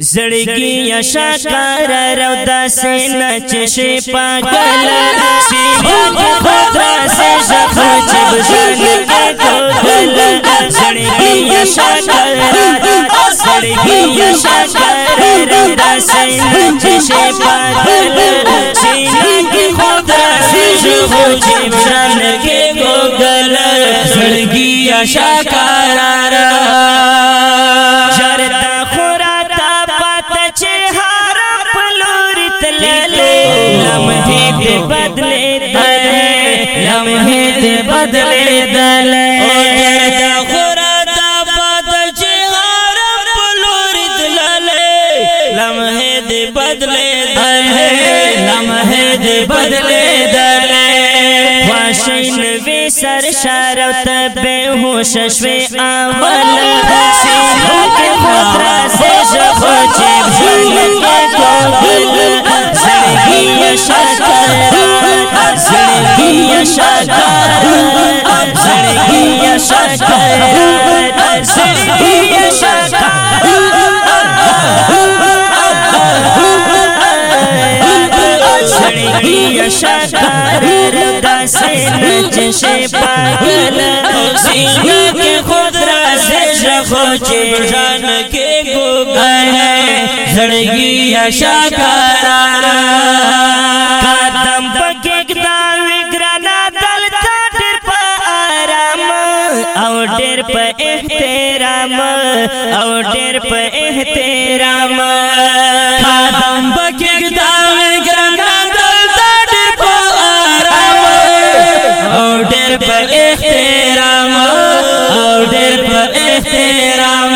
زړګي یا شکر رو د پاګل سینې خود را سه زخه چې بزن کې کوګل زړګي یا شکر زړګي یا شکر رو د پاګل سینې خود را سه زخه چې بزن کې کوګل زړګي یا شکر بدلے دل۔ لمحے دے بدلے دل۔ لمحے دے بدلے دل۔ لمحے دے بدلے دل۔ واشین وی سر شارت بے ہوش شوی اول سینہ کے خطرہ سے نچ پاگل سینہ کے خود سے جان کے گو گئے زڑگی قدم او ډیر په احترام او ډیر په احترام قدم پکیک دا وگرانا دل تا ډیر په آرام او ډیر په احترام او ډیر په احترام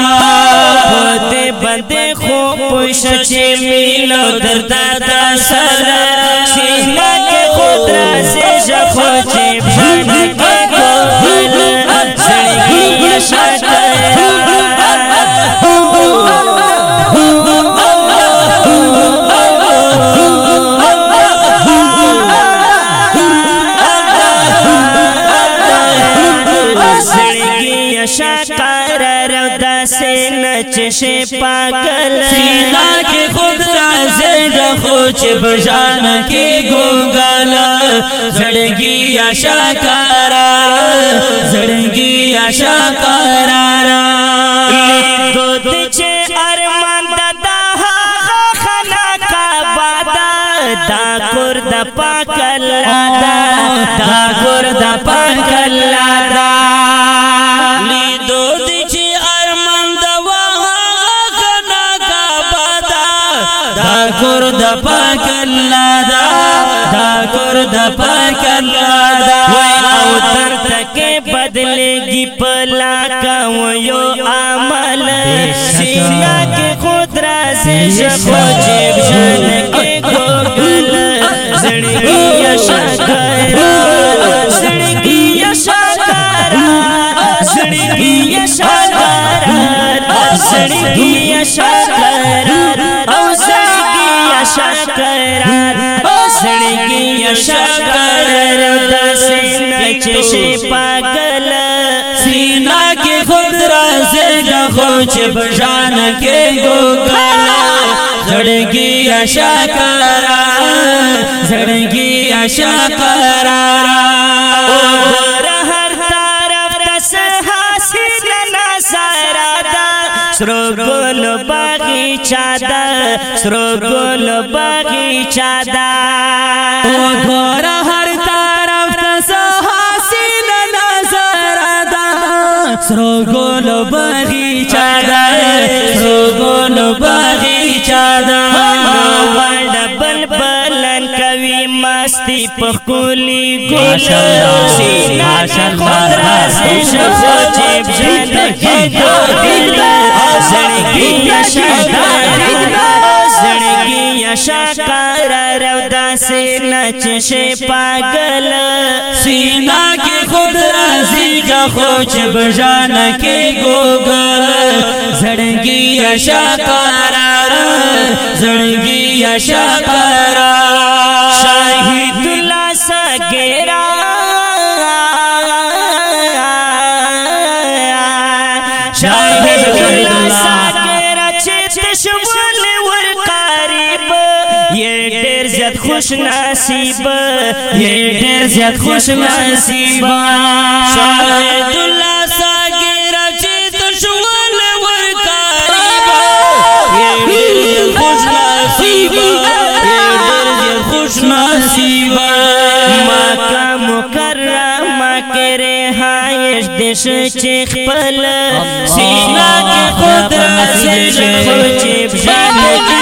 بده بده خو پوش چې مینو دردا دا سر۔ سینه کې خود را سه ژخو شکر رو د سینچ شي پاگل سینا کے خود رازے رخو چپ جان کی گوگل زڑگی آشا کارا زڑگی آشا کارا ارمان دادا خنا کا بادا دا کور د پاکل دا دا کور د پاکل کور د پاک الله دا دا کور د پاک الله دا. وای او تر تک بدلېږي پلا کا یو عمل. سینا کې خود راځي شپه جیب جن کې ګل زړګي شکر پاگل سینا کے خود رازے رخو چپ جان کے گوگل زڑگی اشا کرا زڑگی اشا کرا سرو گل باغیچہ دا سرو گل باغیچہ دا گور ہر طرف دس حاصل نظر دا سرو گل باغیچہ دا سرو گل باغیچہ دا وړ بل بلن کوي مستی پخولی سینا را شخو جیب دل۔ زړګي شکر زړګي شکر رو داسې نچ شي پاگل سینا کے خود رازی کا خوچ بجان کے گوگل زڑگی اشا کارا زڑگی اشا کارا شاہد اللہ سگیرا زیات خوش نصیب. یہ ډیر زیات خوش نصیب. شاهد الله ساګر چې دشمن ورکاري با خوش نصیب. ډېر خوش نصیب. مکه مکرمه کرے ہائش دش چیخ پل. سینا کے خود رسل خوچب جان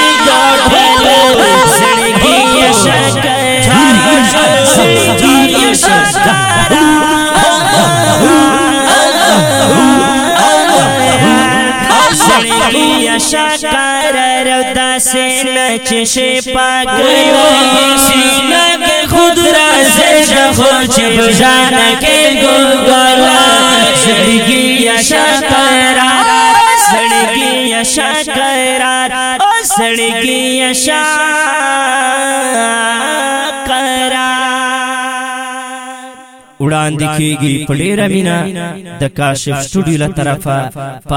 شکر رودا سے نچش پاگئی سینا کے خود رسل خوچب جان کے گوگلا سڑگی شکر سڑگی شکر سڑگی شکر وړاندې کیږي په ډیره مینا د کاشف سټوډیو له طرفه. په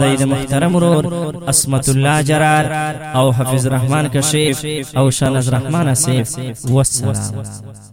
د محترم ورور اسمت الله جرار او حافظ رحمان کشیف او شانز رحمان اسیف والسلام.